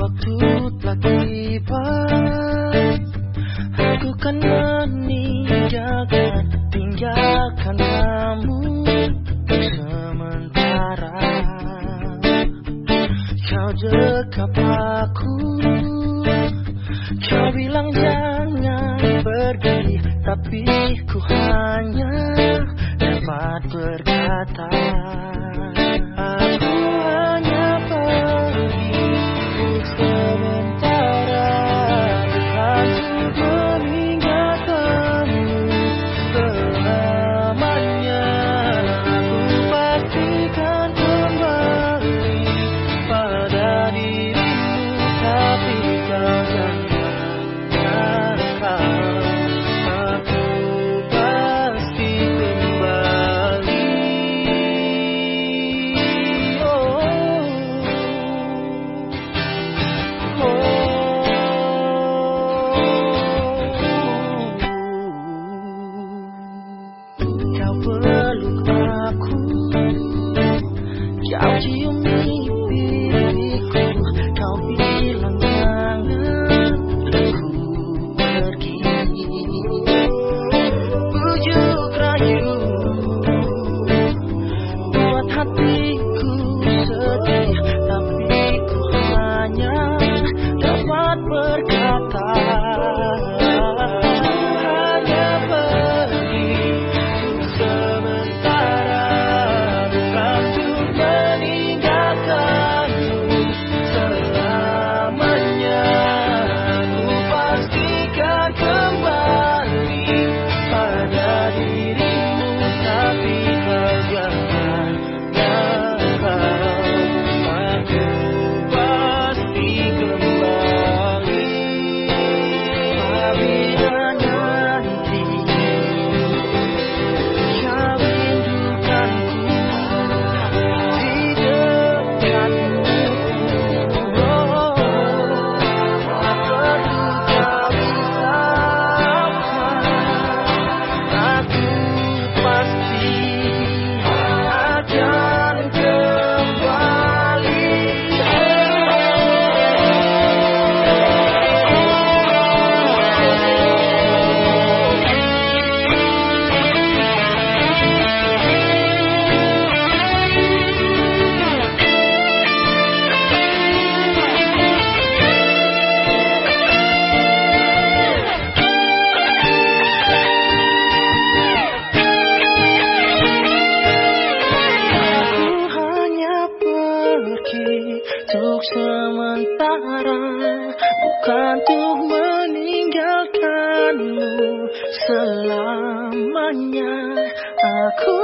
waktu telah tiba. Aku kan meninggalkan Tinggalkan kamu Sementara. Kau dekap aku Kau bilang jangan pergi Tapi ku hanya dapat berkata untuk sementara Bukan untuk meninggalkanmu. Selamanya Aku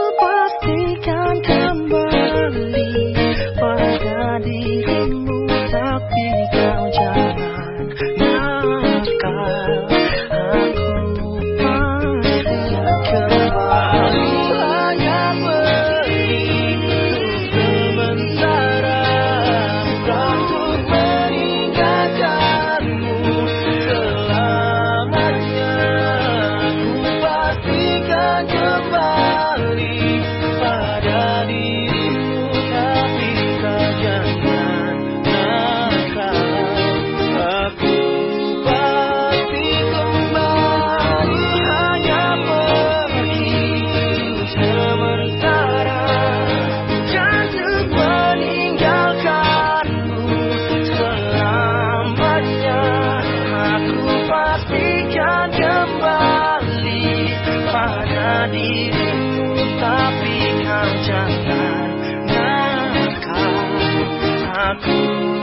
dirimu tapi kau jangan nakal aku.